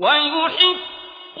ويحق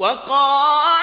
وقال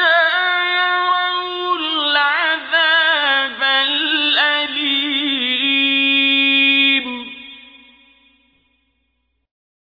حتى